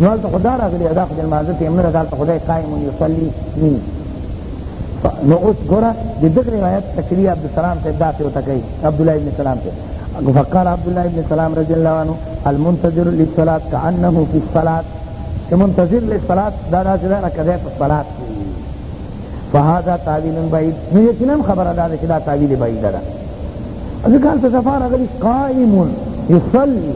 نو هلته خو دا راغلي دا خو د لمانځه ټیم نه ده دا هلته خدای قایم یصلي نه نو اوس ګوره د دغه روایت تشریح عبدالسلام صاحب داسې ورته کوي عبدالله ابن سلام صاحب فقال عبدالله ابن سلام رضی الله عنه المنتظر للصلاة كأنه في الصلاة منتظر للصلاة دا داسې ده لکه دی په صلات کې فهذا تاویل بعید نو یقینا خبره دا ده چې دا تاویل بعید ده ځکه هلته صفا راغلي قائم یصلي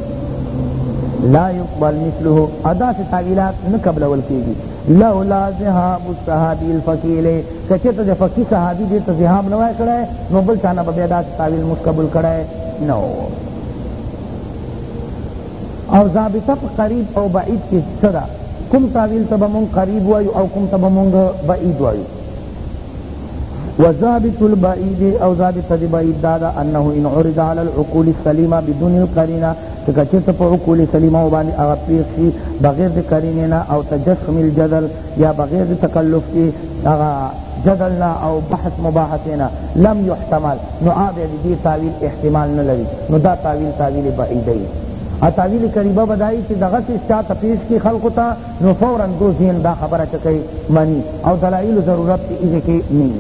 لا يقبل مثله ادا سے تاویلات نه قبلول کیږي لولا ذهاب الصحابي الفقيل کچته د فقيه صحابي دې ته ذهاب نه وای کړای نو بل چانه به بیا دا تاویل مقبول کړای نو no. او ضابطه په قریب او بعید کی څه ده کوم تاویل ته به مونږ قریب وایو او کوم ته به مونږ بعید وایو وضابط البعید او ضابط دی بعید دادا انه ان عرض علی العقول السلیمه بدون القرینه تکچت په عقول سلیمه باندې هغه پیښ شي بغیر د قرینه او تجسم الجدل یا بغیر د تکلف کې هغه جدل نه او بحث مباحثه نه لم يحتمل نو آبه د دې تاویل احتمال نه لري نو دا تاویل تاویل بعیده وي او تاویل قریبه بدایي چې دغه څه چا ته پیش کړي خلقو ته نو فورا دو ذهن دا خبره چې کوي مني او دلایل ضرورت یې کې نه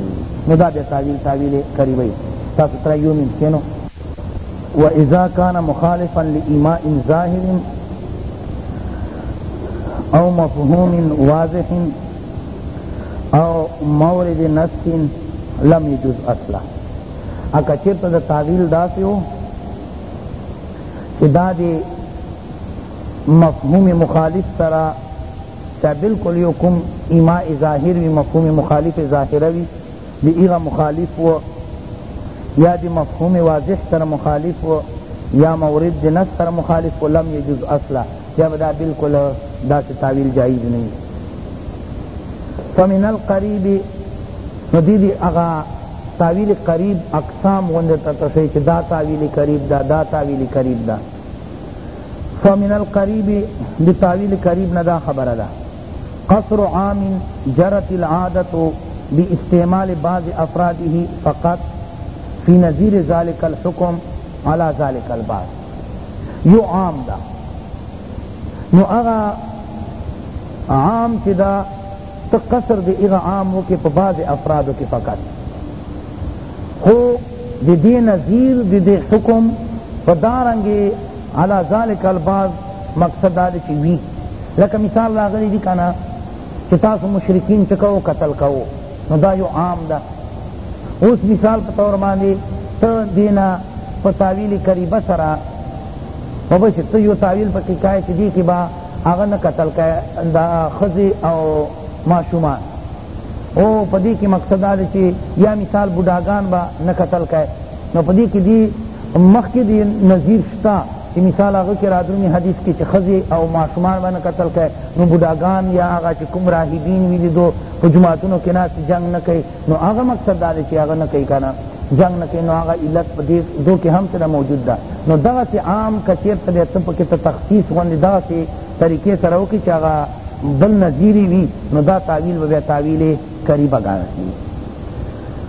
نو دا بیا تاویل تاویل قریبه تاسو تر یو ممکنو و اذا کان مخالفا لایماء ظاهر او مفهوم واضح او مورد نص لم يجوز اصلا اکا چرته د تعویل داسې و چې دا د مفهوم مخالف سره چا بالکل یو کوم ایماء ظاهر وی مفهوم مخالف ظاهره وی دی هغه مخالف وو یا دی مفهوم واضح سره مخالف وو یا مورد دی نص سره مخالف وو لم یجوز اصلا یا دا بالکل داسې تاویل جایز نه فمن القریب نو دی دی هغه تاویل قریب اقسام غنده تتشوی چه دا تاویل قریب دا دا تاویل قریب دا فمن القریب دی تاویل قریب ندا خبر دا قصر عام جرت العادة باستعمال بعض افراده فقط فی نظیر ذلک الحکم علی ذلک البعض یو عام دا نو اغا عام چی دا تا قصر دی اغا عام وکی پا بعض افرادو کی فقط خو دی دی نظیر دی دی حکم پا دارنگی علی ذلک البعض مقصد دا دی چی وی لکه مثال راغلی دی کنا چی تاسو مشرکین چه کو قتل کو نو دا یو عام ده اوس مثال په طور باندې ته دینا په تاویل قریبه سره او بس ته یو تاویل پکې کای چې دی کې با هغه نه قتل کای دا خزی او ماشومان او په دې کې مقصد دا چې یا مثال بډاګان با نه قتل کای نو په دې کې دی مخکې دی نظیر شته چې مثال هغه کې رادرمي حدیث کې چې ښځې او ماشومان باندې قتل کوي نو بوډاګان یا هغه چې کوم راهبین وي دي دو په جماعتونو کې ناست جنګ نه کوي نو هغه مقصد دا دی چې هغه نه کوي که نه جنګ نه کوي نو هغه علت په دې دو کې هم سره موجود ده نو دغسې عام که چېرته دی ته پکې ته تخصیص غوندې دغسې طریقې سره وکړي چې هغه بل نظیرې وي نو دا تاویل به بیا تاویل قریبه ګڼل کېږي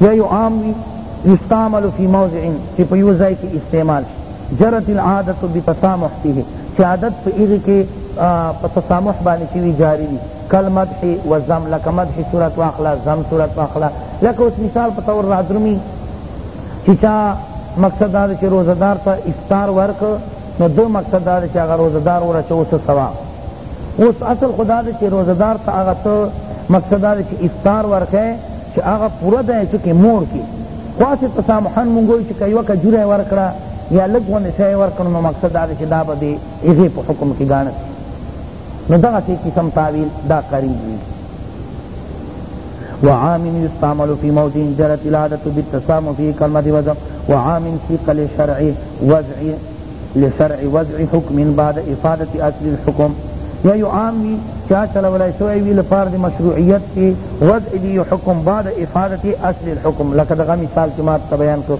یا یو عام وی یستعمل فی موضع چې په یو ځای کې استعمال شي جرت العادت بتسامح فيه چې عادت په هغه کې په تسامح باندې شوی جاری وي کل مدح و زم لکه مدح صورت واخلا زم صورت واخلا لکه اوس مثال په طور رادرمی چې چا مقصد دا چې روزدار ته افطار ورک نو دو مقصد دا چې هغه روزدار ورچو څه ثواب اوس اصل خو دا ده چې روزه دار ته هغه څه مقصد دا ده چې افطار ورکړی چې هغه پوره دی چې کې مور کې خو هسې تسامحا مونږ وایو چې که یوه کجوره یې ورکړه یا لږ غوندې څه یې ورکړو نو مقصد دا ده چې دا به د هغې په حکم کې ګاڼه شي نو دغسې قسم تاویل دا قریب وي وعامن يستعمل في موضع جرت العادة بالتسامح في كلمة وزع وعامن في قل شرعي وزعي لشرع وضع حکم بعد افادت اصل الحکم یا یو عام وی چا چلولای شوی وی لپاره د مشروعیت کې وضع دی یو حکم بعد افادت اصل الحکم لکه دغه مثال چې ما ته بیان کړ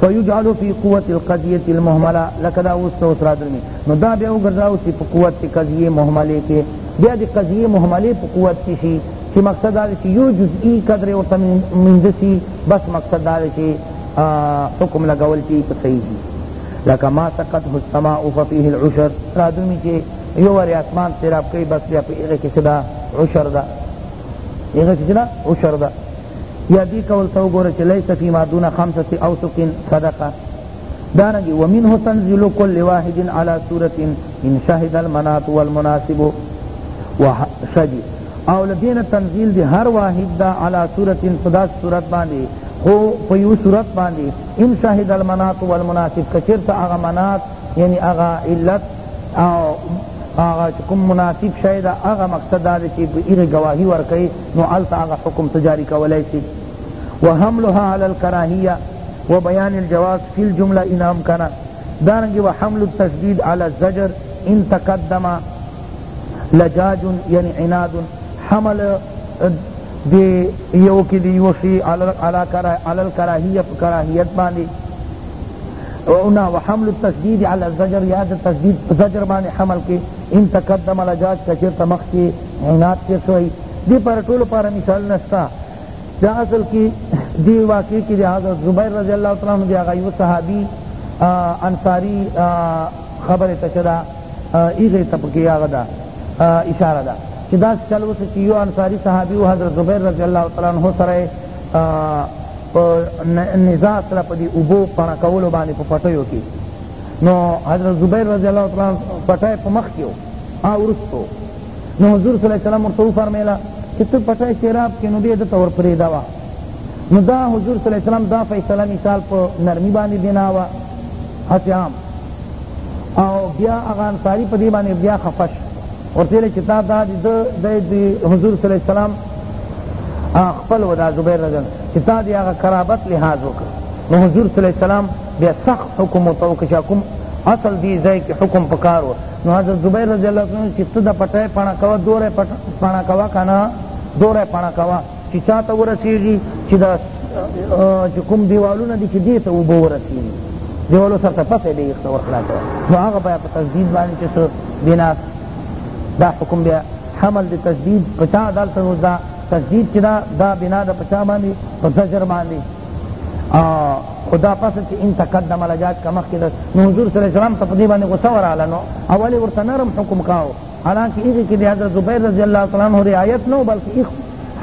فیجعل فی قوت القضیه المهمله لکه دا اوس ته اوس رادرمي نو دا بیا وګرځاو چې په قوت کې قضیه مهمله کې بیا د قضیه مهمله په قوت کې شي چې مقصد دا چې یو جزئی قدر او تمندسي بس مقصد دا چې حکم لګول چې صحیح دي لکه ما سقطه السماء ففيه العشر رادومی چه یو واری اسمان سراب کئی بس بیا پی اغی کسی دا عشر دا اغی کسی دا عشر دا یا دی کول تو گورا چه لیس فی ما دون خمسة اوسق صدقه دارنگی ومنه تنزل كل واحد على صورت ان شهد المنات والمناسب وشجی او لدین تنزیل دی هر واحد دا علا صورت صدا صورت باندی خو په یو صورت باندې ان شهد المنات والمناسب که چېرته هغه منات یعنی هغه علت او هغه چې کوم مناسب شی ده هغه مقصد دا دی چې په هغې ګواهي ورکوي نو هلته هغه حکم ته جاري کولی شي وحملها علی الکراهیه و بیان الجواز فی الجمله ان امکنا دارنگی و حمل التشدید علی الزجر ان تقدم لجاج یعنی عناد حمل دی یو کی دی یو شی علی الکراهیه په کراهیت باندې اونا وحمل التشدید علی الزجر یا د تشدید زجر باندې حمل کی ان تقدم لجاج کچر تمخ کی عناد تیر شوی دی پر ټولو پر مثال نشتا دا اصل کی دی واقعی کی دی حضرت زبیر رضی اللہ تعالی عنہ دی هغه یو صحابی انصاری خبر تشدا هغه ته پکې هغه ده اشاره ده چې داس چل وسه چې یو انصاری صحابي او حضرت زبیر رضی الله تعالی عنہ سره نزاع سره په دې اوبو پڼه کولو باندې په پټیو کې نو حضرت زبیر رضی الله تعالی عنہ پټای په مخ کې او ورستو نو حضور صلی الله علیه وسلم ورته فرمایله چې ته پټای شراب کې نو دې ته ور پرې دا نو دا حضور صلی الله علیه وسلم دا فیصله مثال په نرمی باندې بناوه حتیام او بیا هغه انصاری په دې باندې بیا خفه شو ورته ویل چې تا دا د حضور صلی الله علیه وسلم خپل و دا زبیر رضی الله چې تا دې هغه قرابت لحاظ وکړ نو حضور صلی الله علیه وسلم بیا سخت حکم وته وکړ چې کوم اصل دې ځای کې حکم پکار و نو حضرت زبیر رضی الله عنه چې ته د پټه پانا کوا دوره پانا کوا کنه دوره پانا کوا چی چا ته ورسیږی چی دا چی کوم دیوالونه دی چی دیتا اوبه ورسیږی دیوالو سر ته پته دی یخته ورخلاص نو هغه بیا په تجدید باندې چې څه بنا دا حکم بیا حمل د تجدید په چا دلته اوس دا تجدید چې دا دا بنا ده په چا باندې په زجر باندې خدا پس چې ان تقدم لجاج کمخ کې نو حضور صلی الله علیه وسلم ته په دې باندې غوسه وراله نو اول ورته نرم حکم کاو حالانکه هغه کې د حضرت زبیر رضی الله تعالی عنہ رعایت نه بلکې ایخ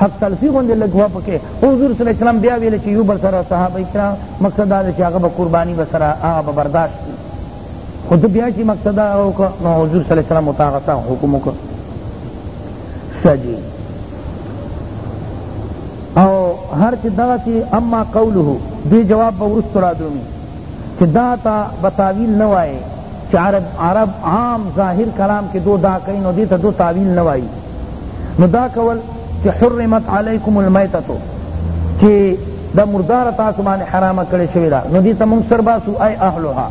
حق تلفی غوندې لږ وه پکې حضور صلی الله علیه وسلم بیا ویل چې یو بل سره صحابه کرام مقصد دا دی چې هغه به قرباني به سره هغه به برداشت کړي خو ده بیا چې مقصد دا هغه وکړه نو حضور صلی الله علیه وسلم ورته هغه څه حکم وکړ سجي او هر چې دغسې اما قوله دې جواب به وروسته رادرومي چه دا تا به تاویل نه وائے چه عرب عرب عام ظاہر کلام کی دو دا کئی نو دیتا دو تاویل نه وائی نو دا کول چه حرمت علیکم المیتتو چه دا مردار تاسو باندې حرامه کړی شوی دا نو دې ته مونږ سر باسو ای اهلها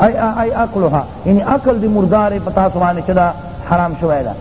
ای ای اکلها یعنی اکل دی مردار په تاسو باندې چې دا حرام شوی دا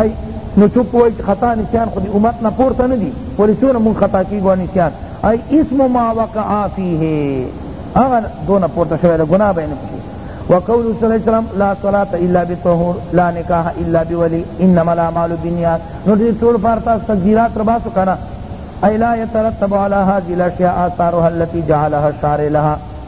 ای نو څوک په وای چې خطا نسیان خو دی امت نه پورته نه دی ولی څونه مونږ خطا کیږو نسیان ای اسم ما وقع فیه هغه دونه پورته شوی ده ګناه به نه پکې وقول صلی الله علیه وسلم لا صلاة الا بالطهور لا نکاح الا بولی انما الاعمال بالنیات نو دې ټول فارتا تذکرات رباسو کنه ای لا يترتب على هذه الاشیاء آثارها التي جعلها الشارع لها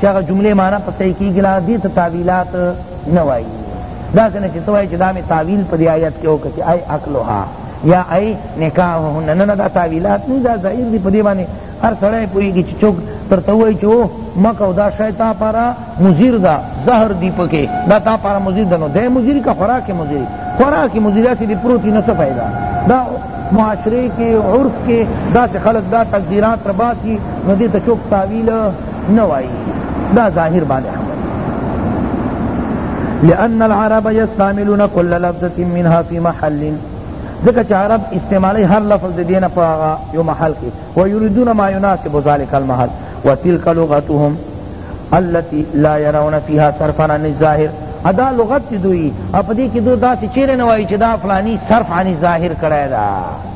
چې هغه جملې معنی په صحیح کېږي لا دې ته تاویلات نه وایي داسې نه چې ته وایې چې دا مې تاویل په دې آیت کې وکړه چې ای عقلها یا ای نکاحهن نه نه دا تاویلات نه دا ظاهر دي په دې باندې هر سړی پوهېږي چې څوک درته ووایي چې او مکه دا شی تا پاره مضر ده زهر دي پکې دا تا پاره مضر ده نو دی مضر که خوراک مضر خوراک مضر هسې دې پروت نه څه فایده دا معاشرے کے عرف کے دا سے خلق دا تقدیرات رباسی ندی تچوک تاویل نه وایي دا ظاهر باندې حمل لأن العرب يستعملون كل لفظة منها في محل ځکه چې عرب استعمالی هر لفظ د دینه په هغه یو محل کې و یریدون ما يناسب ذلك المحل وتلك لغتهم التي لا يرون فيها صرفا عن الظاهر ادا لغت دوی اپدی کې دو داسې چیرې نه وایي چې دا فلانی صرف عن الظاهر کړی دا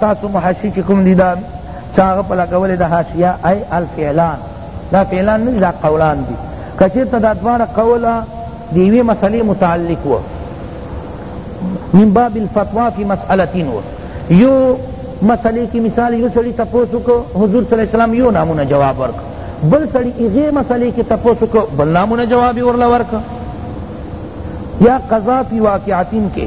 تاسو محشی چی کوم دی دا چاغه پلا کولی دا حاشیه ای الفعلان دا فعلان نه دا قولان دی کچیرته دا دوانه قولا دیوی مسئله متعلق و من باب الفتوا فی مسئلتین و یو مسئله کی مثال یو سړی تپوسو کو حضور صلی اللہ علیہ وسلم یو نامونه جواب ورک بل سړی ایغه مسئله کی تپوسو کو بل نامونه جواب ورلا ورک یا قضا فی واقعاتین کې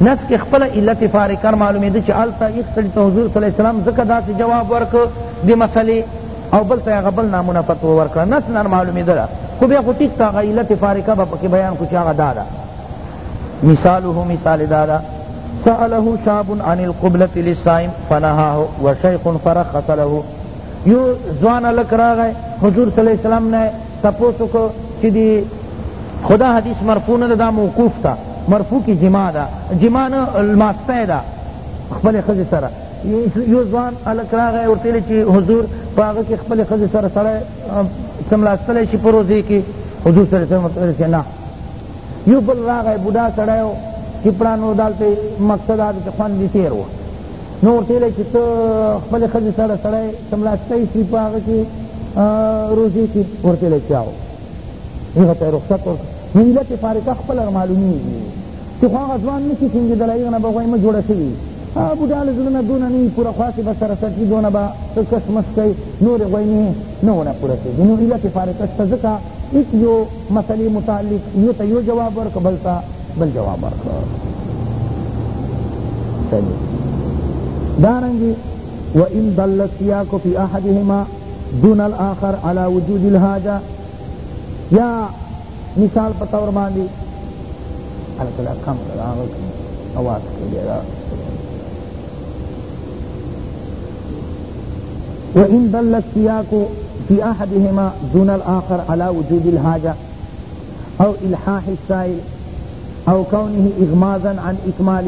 نس کې خپل علت فارقا معلومېده چې هلته یخ سړي ته حضور صلی الله علیه وسلم ځکه داسې جواب ورکړ د مسئلې او بل ته هغه بل نامونه فتوا ورکړه نس نه معلومېدله خو بیا خو ټیک ته هغه علت فارقه به پکې بیان کړو چې هغه دا ده مثاله مثال دا ده سأله شاب عن القبلة للصائم فنهاه وشيخ فرخص له یو ځوان لک راغی حضور صلی الله علیه وسلم نه تپوس وکړ چې دی خدا حدیث مرفوع نه دا موقوف تا مرفوع کی جماع دا جماع نه لماسته دا خپل خزه سره یو ځوان الک راغی ورته ویل چې حضور په هغه کې خپل ښځې سره سړی څملاستلی شي په روزې کې حضور صلی الله علیه وسلم ورته نه یو بل راغی بوډا سړی و چې پړانو دالته مقصد دا چې خوند یې تېر و نو ورته ویلی چې ته خپلې ښځې سره سړی سملاستی شي په هغه کې روزې کې ورته ویلی چې او هغه ته یې رخصت ورکړ نو علت یې فارقه خپله معلومېږي چې خو هغه ځوان نه شي ټینګېدلی هغه نه به غوایمه جوړه شوي هغه بوډا له زړه نه دونه نه وي پوره خواسې به سره سټي دونه به ته کشمش کوې نورې غویمې نه ونه پوره کېږي نو علت یې فارقه شته ځکه هیڅ یو مسئلې متعلق یو ته یو جواب ورکړه بل ته بل جواب ورکړه دارنګي وان دل السياق في احدهما دون الاخر على وجود الحاجه یا مثال په تور باندې الکلا کم کړه هغه اواز کې دی وان ضل السياق في احدهما دون الاخر على وجود الحاجه او الحاح السائل او كونه اغمازا عن اكمال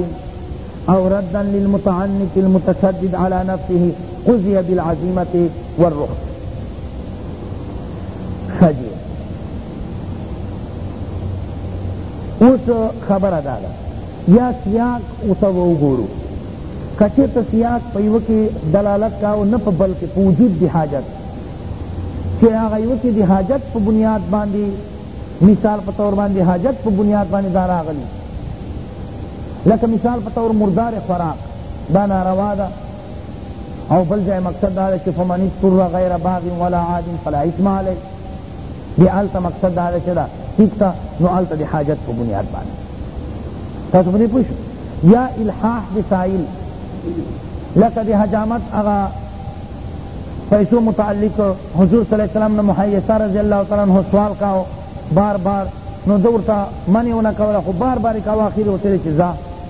او ردا للمتعنت المتشدد على نفسه قضي بالعزيمة والرخص خجی اوس خبر دادا بیا سیاق ته به وګورو که چیرته سیاق په یوه کی دلالت کاو نه په بل کی په وجود دی حاجت چه هغه یوه کی دی حاجت په بنیاد باندی مثال په طور باندی حاجت په بنیاد باندی دا راغلی لکه مثال په طور مردار خوراک دا ناروا ده او بل ځای مقصد دا ده چه فمن اضطر غیر باغ ولا عاد فلا اثم علیه دی هلته مقصد دا ده چې دا ټیک تا نو هلته د حاجت په بنیاد باندې تاسو په دې پوه شئ یا الحاح د سائل لکه د حجامت هغه پیسو متعلق حضور صلی الله علیه وسلم نے محیثہ رضی اللہ تعالی عنہ سوال کاو بار بار نو دورتا منی ونا کولا خو بار بار کاو اخیر وتلی چې ځا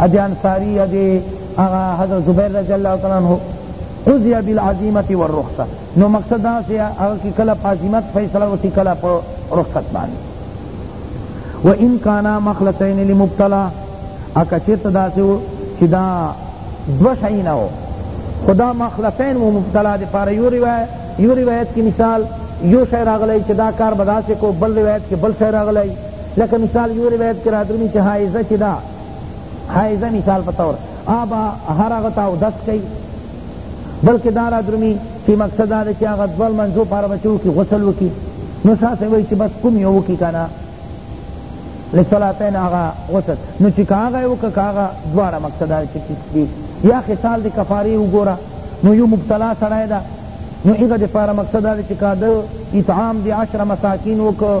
اجه انصاری اجه اغا حضرت زبیر رضی اللہ تعالی عنہ قضی بالعظیمت والرخصت نو مقصد دا سے اغا کی کلا پا عظیمت فیصلہ و سی کلا پا رخصت بانی و ان کانا مخلصین لمبتلا اکا چرت دا سے ہو چی دا دو شئینا ہو خدا مخلصین و مبتلا دے پارا یو روایت یو روایت کی مثال یو شئر اغلائی چی دا کار بدا سے کو بل روایت کی بل شئر اغلائی لکه مثال یو روایت کې رادرمي چې حایزه چې ده حایزه مثال په طور آبا هر هغه ته اودس کوي بلکې دا رادرمي چې مقصد دا ده چې هغه دوه لمانځو پاره به چې وکړي غسل وکړي نو شاه صاحب وایي چې بس کوم یې وکړي که نه لصلاتین هغه غسل نو چې که هغه یې وکړه که هغه دواړه مقصد دا چې دي یا خصال د کفارې وګوره نو یو مبتلا سړی ده نو هغه دپاره مقصد دا چې که د اطعام د عشره مساکین وکړو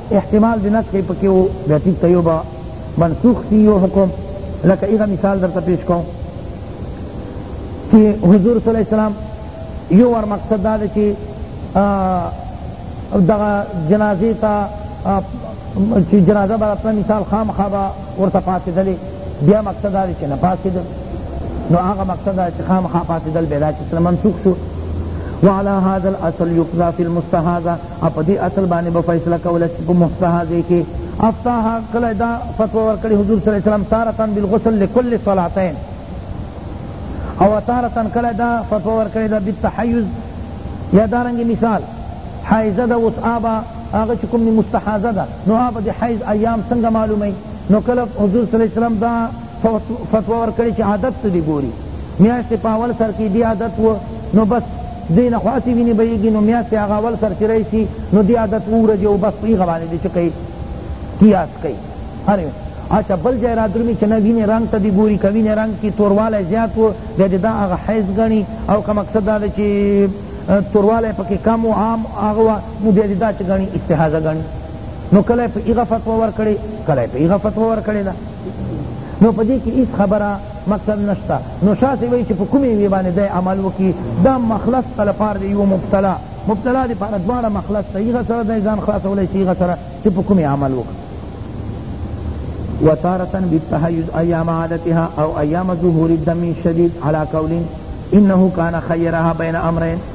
احتمال د نسخ پکې و بیا ټیک ته یو به منسوخ شي یو حکم لکه هغه مثال درته پیش کوم چې حضور صلی الله علیه وسلم یو ور مقصد دا دی چې دغه جنازې ته چې جنازه به راتله مثال خامخا به ورته پاڅېدلې بیا مقصد دا دی چې نه پاڅېده نو هغه مقصد دا چې خامخا پاڅېدل بیا دا چې منسوخ شو وعلى هذا الاصل يقضى في المستهاذه او په دې اصل باندې به فیصله کوله چې په مفتاح ځای کې افتاح کله دا فتوا ورکړي حضور صلی الله علیه وسلم تارتا بالغسل لكل صلاتین او تارتا کله دا فتوا ورکړي دا بالتحیز یا دارنګ مثال حایزه ده اوس آبا هغه چې کوم مستحاضه ده نو آبا د حیز ایام څنګه معلومه نو کله حضور صلی الله علیه وسلم دا فتوا ورکړی چې عادت ته دی ګوري میاشتې په اول سر کې دی عادت و نو بس دی نه خاصې وینې بهیږي نو میاشتې هغه اول سر چې راشي نو دی عادت و ورځې او بس په هغه باندې دی چې کوي قیاس کوي هرې اچھا بل ځای را درومي چې نه وینې رنګ ته دی ګوري که وینې رنګ کې توروالی زیات و بیا دې دا هغه حیض ګڼي او که مقصد دا دی چې توروالی پکې کم و عام هغه وه نو بیا دې دا چې ګڼي استحاضه ګڼي نو کله په هغه فتوا ورکړې کله په هغه فتوا ورکړې ده نو په دې کې هیڅ خبره مقصد نشته نو شاه صاحب وایي چې په کومې یوې باندې دی عمل وکړي دا مخلص ته لپاره د یوه مبتلا مبتلا دپاره دواړه مخلص ته هغه سره دی ځان خلاصولی شي هغه سره چې په کومې عمل وکړي وتارة بالتحيز أيام عادتها أو أيام ظهور الدم الشديد على قول إنه كان خيرها بين أمرين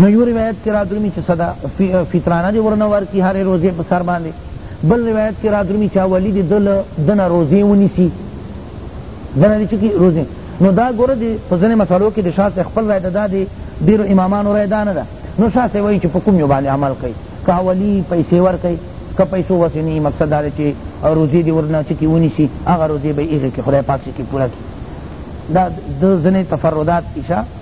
نو یو روایت کی رادرومی چه صدا فطرانه دی ورنه ورکی هر روزه په سر باندې بل روایت کی رادرومی چه اولی دی دل دنه روزه ونیسی دنه دی چکی روزه نو دا ګوره دی په ځنه مسلو کې د شاه صاحب خپل رائے دا دی ډیرو امامانو رائے دا نه ده نو شاه صاحب وایي چې په کوم یو باندې عمل کوي که اولی پیسې ورکوي که پیسو وسې نه مقصد دا دی چې روزې دې ورنه چې کې ونیسي هغه روزې به یې هغې کې خدای پاک چې کې پوره کړي دا د ځینې تفردات ایشه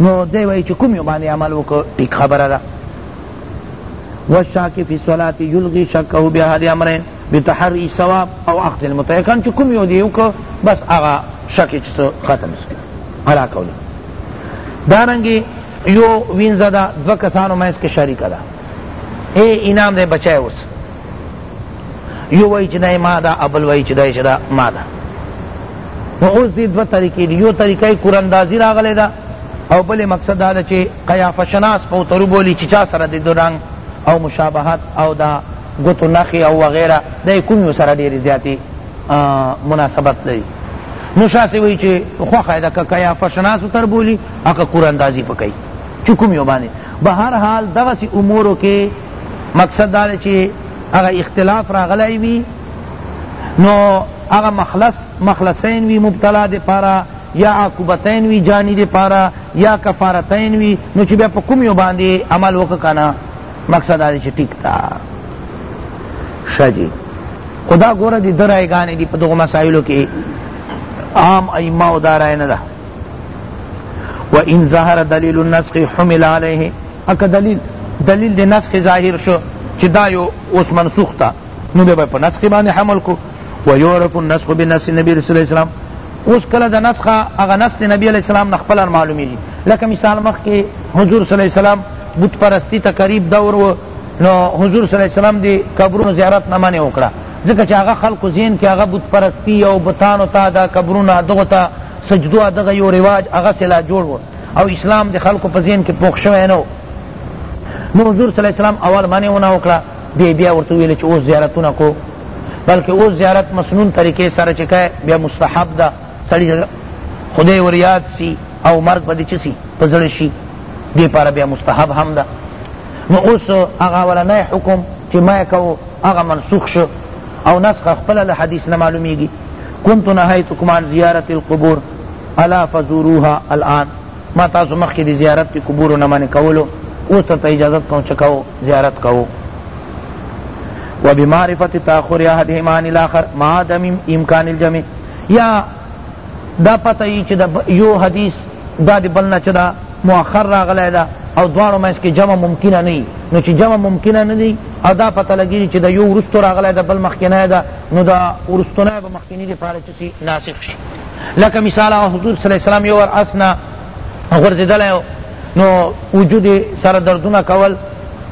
نو دی وای چې کوم یو باندې عمل وکړو ټیک خبره ده والشاک فی الصلاة یلغی شکه بها الامرین بتحری ثواب او اخت المتیقن چې کوم یو دی وکړو بس هغه شک چې ختم شو علا قول دارنګي یو وینځه ده دوه کسانو منځ کې شریکه ده ای انعام دی بچای اوس یو وای چې دا ما دا ابل وای چې دا چې دا ما دا نو اوس دې دوه طریقې دي یو طریقه کوراندازی راغلی دا او بل مقصد دا ده چې قیافه شناس په ترو بولی چې چا سره د رنگ او مشابهت او دا ګوتو نخي او وغیرہ دا کوم سره ډیر زیاتی مناسبت لري نو شاسې وایي چې خوښه ده که قیافه شناس تر بولی او که کوراندازی پکې چې کوم یو باندې بهر حال دغه امورو کې مقصد دا دی چی اغا اختلاف راغلی وی نو اغا مخلص مخلصین وی مبتلا دی پارا یا عاقبتین وی جانی دی پارا یا کفارتین وی نو چی بیا پا کم یو باندی عمل وکا کنا مقصد دا دی چی ٹک تا شا جی خدا گورا دی در آئی گانی دی پا دو مسائلو کی عام ائمہ و دار آئی ندا و ان ظہر دلیل النسخ حمل علیہ اکه دلیل دلیل د نسخ ظاهر شو چې دا یو اوس منسوخ تا نو به په نسخ باندې حمل کو ويعرف النسخ بنص النبي صلی الله علیه وسلم اوس کله د نسخ هغه نص د نبی علیہ السلام نخپل معلومیږي لکه مثال مخ کې حضور صلی الله علیه وسلم بت پرستی ته قریب دور و نو حضور صلی الله علیه وسلم دی قبرونو زیارت نه منې وکړه ځکه چې هغه خلکو ذهن کې هغه بت پرستی او بتانو ته دا قبرونه دغه ته سجدو دغه یو رواج هغه سلا جوړ و او اسلام د خلکو په ذهن کې پوخ شوی نه و نو حضور صلی الله علیه وسلم اول منع ونه وکړه بیا بیا ورته ویل چې اوس زیارتونه کو بلکې اوس زیارت مسنون طریقې سره چې کای بیا مستحب ده سړی خدای ور یاد سی او مرګ به دې چسی په زړه شي دې پاره بیا مستحب هم ده نو اوس هغه ولنی حکم چې ما کو هغه منسوخ شو او نسخ خپل له حدیث نه معلومیږي كنت نهيتكم عن زيارة القبور الا فزوروها الان ما تاسو مخکې د زیارت د قبورو نه منې کولو اوس درته اجازه کوم چې کوو زیارت کوو وبمعرفة تاخر احدهما عن الاخر مع عدم امکان الجمع یا دا پته ای چې دا یو حدیث دا د بل نه چې دا مؤخر راغلی دا او دواړو منځ کې جمع ممکنه نه نو چې جمع ممکنه نه دی او دا پته لګیږي چې دا یو وروسته راغلی دا بل مخکینی دا نو دا وروستنی به مخکیني لپاره سی ناسخ شی لکه مثال هغه حضور صلی الله علیه وسلم یو وار اس نه غورځیدلی نو وجود یې سره دردونه کول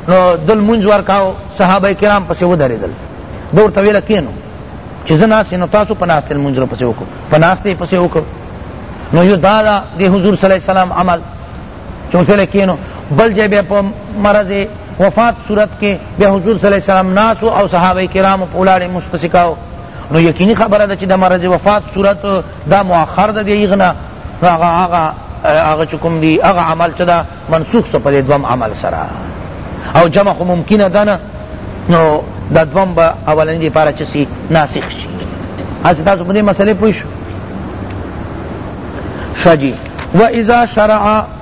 نو ده لمونځ ورکاو صحابه کرام پسې ودرېدل ده ورته ویله کینو چې زه ناست نو تاسو په ناستې لمونځ پسې وکړو په ناستې یې پسې وکړو نو یو دا ده د حضور صلی الله علیه وسلم عمل چې ورته ویله کینو بل ځای بیا په مرض وفات صورت کې بیا حضور صلی الله علیه وسلم ناس او صحابه کرام په ولاړې مونځ پسې کاو نو یقینی خبره ده چی د مرض وفات صورت دا مؤخر ده دی غنا هغه هغه هغه چکم دی هغه عمل چدا منسوخ سو پر دوم عمل سرا او جمع خو ممکنه ده نه نو دا دوم با اولنی دی پارا چسی ناسخ شی از تاسو په دې مسئله پوه شو شجی و اذا شرع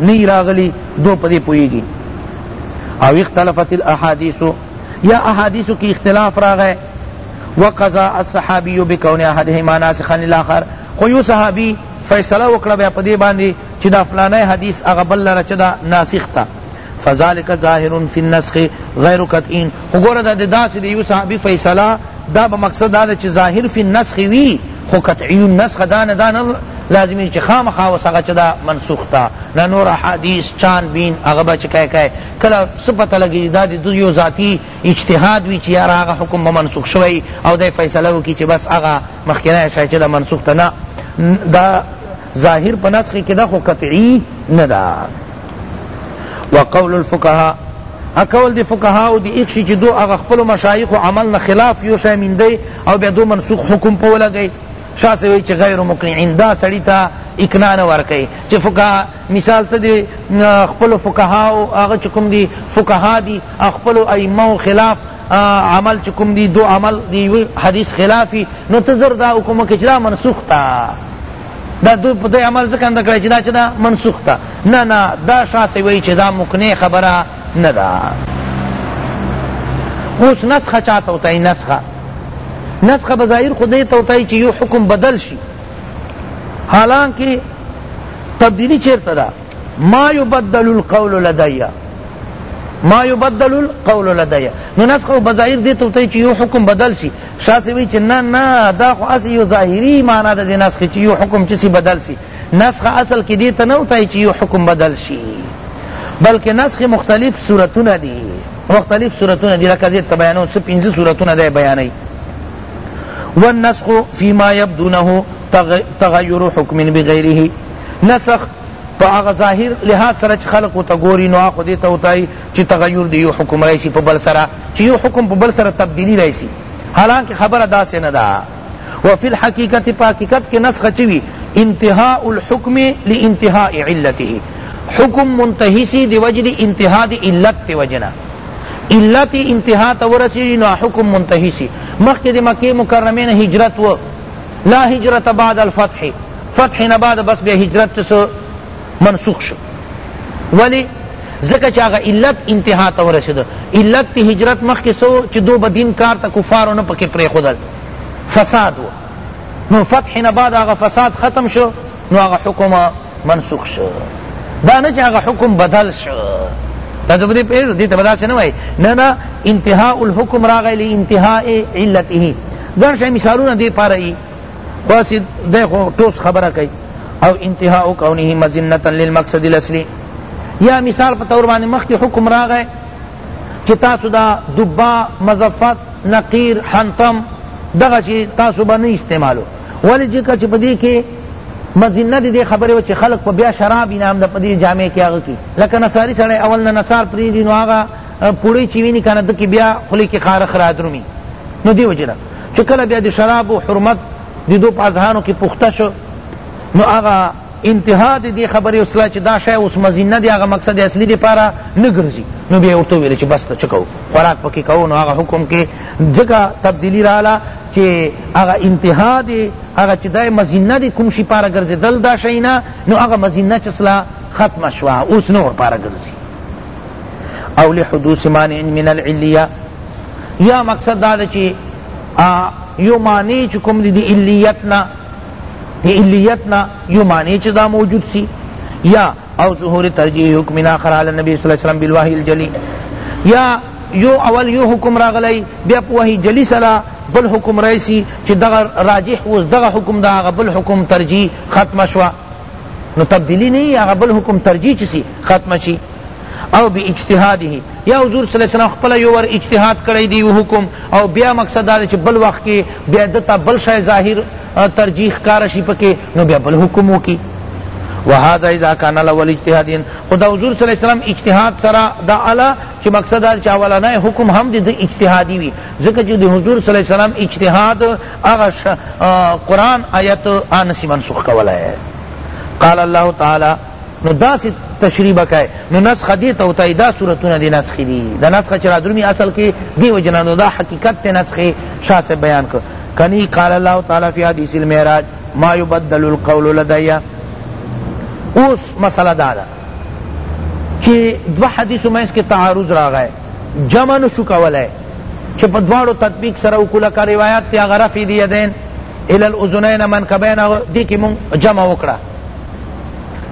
نه یی راغلی دو پدی پوهیږی او اختلفت الاحادیث یا احادیث کی اختلاف راغی وقضا الصحابی بکون احدهما ناسخا للاخر خو یو صحابی فیصله وکړه بیا پدی باندې چې دا فلانه حدیث هغه بل لره چې دا ناسخ تا فذلک ظاهر فی النسخ غیر قطعین وګوره دا داسې دی یو صحابی فیصله دا به مقصد دا چې ظاهر فی النسخ وی خو قطعی النسخ دا نه دا نه لازمی چی خامخا وس هغه چه دا منسوخ تا نه نور احادیث چان بین هغه به چه کای کای کله څه پته لګی دا د یو ذاتی اجتهاد وی چی یار هغه حکم به منسوخ شوی او دی فیصله وکی چی بس هغه مخکنی شای چه دا منسوخ تا نه دا ظاهر په نسخ کی دا خو قطعی نه دا وقول الفقهاء اکول دی فقهاء دی ایک شی چی دو اغا خپل مشایخ عمل نه خلاف یو شای من دی او بیا دو منسوخ حکم په ولګی شاه سے وی چه غیر مقنعین دا سړی تا اقناع نه ورکړي چې فقها مثال ته دی خپل فقها او هغه چکم دی فقها دی خپل ائمه خلاف عمل چکم دی دو عمل دی حدیث خلافی نو تزر دا حکم کې چلا منسوخ تا دا دو په عمل ځکه اند کړی چې دا چې دا منسوخ تا نه نه دا شاسې وی چې دا مقنع خبره نه ده اوس نسخه چا ته وتاي نسخه نسخه بظاهر خو دې ته وتاي چې یو حکم بدل شي حالانکه تبدیلی چیرته ده ما یبدل القول لدی ما یبدل القول لدی نو نسخه بظاهر دې ته وتاي چې یو حکم بدل شي شاسوی چې نه نه دا خو اسی یو ظاهری معنی ده دې نسخه چې یو حکم چسی بدل شي نسخ اصل کې دې ته نه وتاي چې يو حکم بدل شي بلکې نسخ مختلف صورتونه دي مختلف صورتونه دي لکه زید ته بیانو څه پنځه صورتونه دی بیانوي والنسخ فيما يبدونه تغير حكم بغيره نسخ په هغه ظاهر لحاظ سره چې خلق ته ګوري نو هغه دې ته وتاي چې تغير دی یو حکم راشي په بل سره چې یو حکم په بل سره تبدیلی راشي حالانکه خبره داسې نه ده وفي الحقیقت په حقیقت کې نسخ چوي انتهاء الحکم لانتهاء علته حکم منتهی سی دی وجد انتهاء دی علت دی وجنا علت انتهاء ته ورسیږي نو حکم منتهی سی مخکې د مکه مکرمه نه هجرت و لا هجرت بعد الفتح فتح نه بعد بس به هجرت څه منسوخ شو ولی ځکه چې هغه علت انتها ته ورسېده علت تی هجرت مخکې سو چې دو به دین کار ته کفارو نه پکې پرېښودل فساد و نو فتح نه بعد هغه فساد ختم شو نو هغه حکم منسوخ شو دا نه چې هغه حکم بدل شو دا ته بده پیژو دې ته بداسه نه وای نه نه انتهاء الحكم راغی لانتهاء علته ګڼ شي مثالونه دې پاره خاصی دیکھو ټوس خبره کوي او انتهاء کونه مزنتا للمقصد الاصلی یا مثال په تور باندې مخکې حکم راغی چې تاسو دا دبا مزفت نقیر حنتم دغه چې تاسو به نه استعمالو ولی ځکه چې په دې کې مزینه دې خبره و چې خلق په بیا شراب انعام د پدې جامع کې هغه کی لکه نصاری سره اول نه نصار پری دي نو هغه پوری چی ویني کنه د کی بیا خلی کی خارخ را درومي نو دی وجره چه کله بیا د شرابو حرمت د دو په اذهانو کی پخته شو نو هغه انتها د دې خبرې وسله چې دا شی اوس مزینه دی هغه مقصد اصلي لپاره نه ګرځي نو بیا ورته ویل چې بس ته څه کوو خوراک پکې کوو نو هغه حکم کې ځکه تبدیلي رااله چې هغه انتها دی هغه چې دا مزینه دی کوم شي پاره ګرځېدل دا شی نه نو هغه مزینه چې سلا ختمه شوه اوس نه ورپاره ګرځي او لحدوث مانع من العلیه یا مقصد دا چې یو مانع چې کوم دی علیت نه دی علیت نه یو مانع چې دا موجود سی یا او ظهور ترجیح حکم آخر علی نبی صلی الله علیه وسلم بالوحی الجلی یا یو اول یو حکم راغلی بیا په وحی جلی سره بل حکم رئیسی چی دغا راجح وز دغا حکم دا آغا بل حکم ترجیح ختم شوا نو تبدیلی نه هغه بل حکم ترجیح چسی ختم شي او بی اجتهاده یا حضور صلی الله علیه وسلم خپل یو ور اجتهاد کړی دی حکم او بیا مقصد دا چې بل وخت کې بیا دته بل شای ظاهر ترجیح کار شي پکې نو بیا بل حکم وکي وهذا اذا كان الاول اجتهادين خدا حضور صلی الله علیه وسلم اجتهاد سره دا اعلی چې مقصد دا چې اولنې حکم هم د اجتهادي وي ځکه چې د حضور صلی الله علیه وسلم اجتهاد هغه شه قرآن آیت آ نسی منسوخ کولای قال الله تعالی نو دا سی تشریح بکای نو نسخ دی تو تای دا صورتونه دی نسخ دی دا نسخ چرا درمی اصل کی دی وجنا نو دا حقیقت تے نسخ شاہ سے بیان کر کنی قال اللہ تعالی فی حدیث المعراج ما یبدل القول لدیا اوس مسئلہ دادا چی دو حدیثو منځ کی تعارض راغی جمع نشو کولای چی په دواړو تطبیق سره وکړو لکه روایت تی هغه رفع دی یدین الی الاذنین منکبین دی کی مون جمع وکړه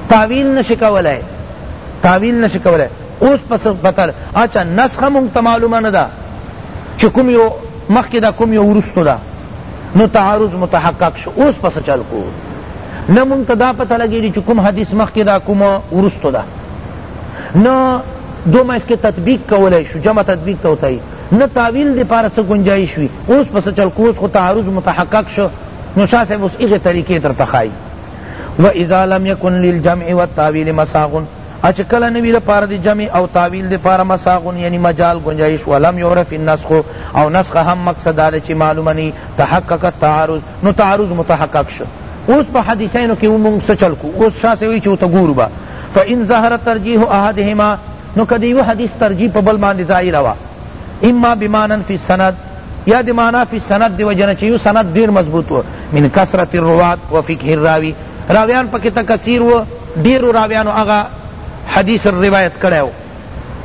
تعویل نشی کولای تعویل نشی کولای اوس پس بتل اچھا نسخه مون ته معلومه ندا چی کوم یو مخکې ده کوم یو وروسته ده نو تعارض متحقق شو اوس پس چل کو نه مونږ ته دا پته لګیږي چې کوم حدیث مخکې ده کوم وروسته ده نه دو مې کې تطبیق کولای شو جمع تطبیق ته وتای نه تعویل دی پار څه گنجائش وی اوس پس چل کو اوس خو تعارض متحقق شو نو شاه صاحب اوس هغه طریقې تر تخای و اذا لم يكن للجمع والتاويل مساغ ا چه کله نه وی د پاره د جمع او تاویل د پاره مساغ یعنی مجال ګنجایش ولم یعرف النسخ او نسخ هم مقصد دا ده چه معلومه نه وی تحقق التعارض نو تعارض متحقق شو اوس په حدیثینو کی مونږ څه چل کو اوس شاه سوی چه ته ګورو با فان ظهر ترجیح احدهما نو که د یو حدیث ترجیح په بل باندې ظاهره وه اما بمعنی فی السند یا دی معنی فی سند دی وجنه چیو سند دیر مضبوط و من کسرت الروات و فقه الراوی راویان پکی تکثیر و ډیرو راویانو هغه حدیث روایت کړی وو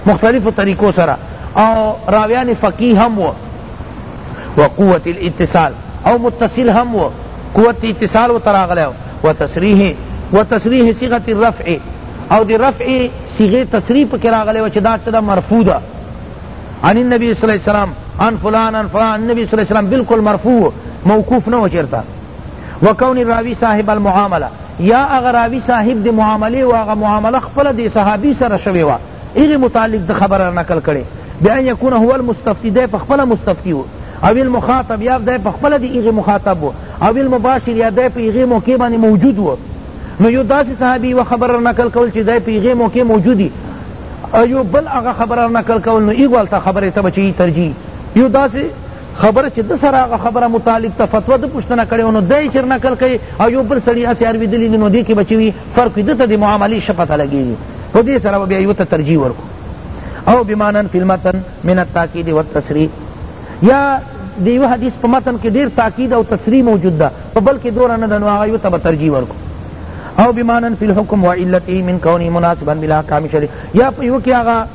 مختلفو طریقو سره او راویان فقیه هم وو وقوت الاتصال او متصل هم وو قوت اتصال و تراغلی و تصریح و تصریح صیغت الرفع او دی رفع صیغه تصریح پکې راغلی و چې دا چدا مرفوع ده عن النبي صلی الله علیه وسلم عن فلان عن فلان النبي صلی الله علیه وسلم بالکل مرفوع موقوف نه و چیرته وکون الراوی صاحب المعامله یا هغه راوی صاحب د معاملې او هغه معامله خپله دې صحابی سره شوې وه هغې متعلق د خبر را نقل کړې بأن یکون هو المستفتی دی پخپله مستفتی و او المخاطب یا دی پخپله دی هغې مخاطب و او المباشر یا دی په هغې موقع باندې موجود و نو یو داسې صحابی یوه خبر را نقل کول چې دی په هغې موقع موجودی او یو بل هغه خبر را نقل کول نو هغوالته خبرې ته به چی ترجیح یو داسې خبره چې ده سره هغه خبره متعلق ته فتوا ده پوښتنه کړې نو دی چر نقل کوي او یو بل سړي هسې اروېدلي دي نو دې کې به چې وي فرق وي ده ته د معاملې ښه پته لګېږي په دې سره به بیا یوه ته ترجیح ورکړو او بمانا فی المتن من التاکید والتصریح یا د یو حدیث په متن کې ډیر تاکید او تصریح موجود ده په بل کې دوره نه ده نو هغه یو ته به ترجیح ورکړو او بمانا فی الحکم وعلته من کونه مناسبا بالاحکام شریع یا په یو کې هغه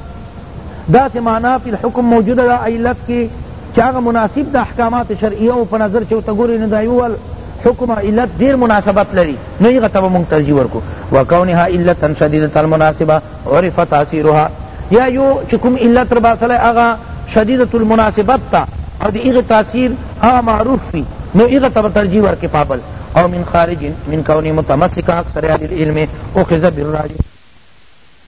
دا سه معنی فی الحکم موجوده دا علت کی چه هغه مناسب دا احکامات شرعیه او په نظر چه تګوری نو دایوال حکم علت دیر مناسبت لري نو یغه تب مونږ ترجیح ورکو وکونها علت شدیدت المناسبه عرف تاثیرها یا یو چکم علت ربا صلی اغا شدیدت المناسبت تا او دی اغا تاثیر اغا معروف فی نو اغا تب ترجیح ورکه پابل او من خارج من کون متمسک اکثر اهل العلم اخذ بالراجح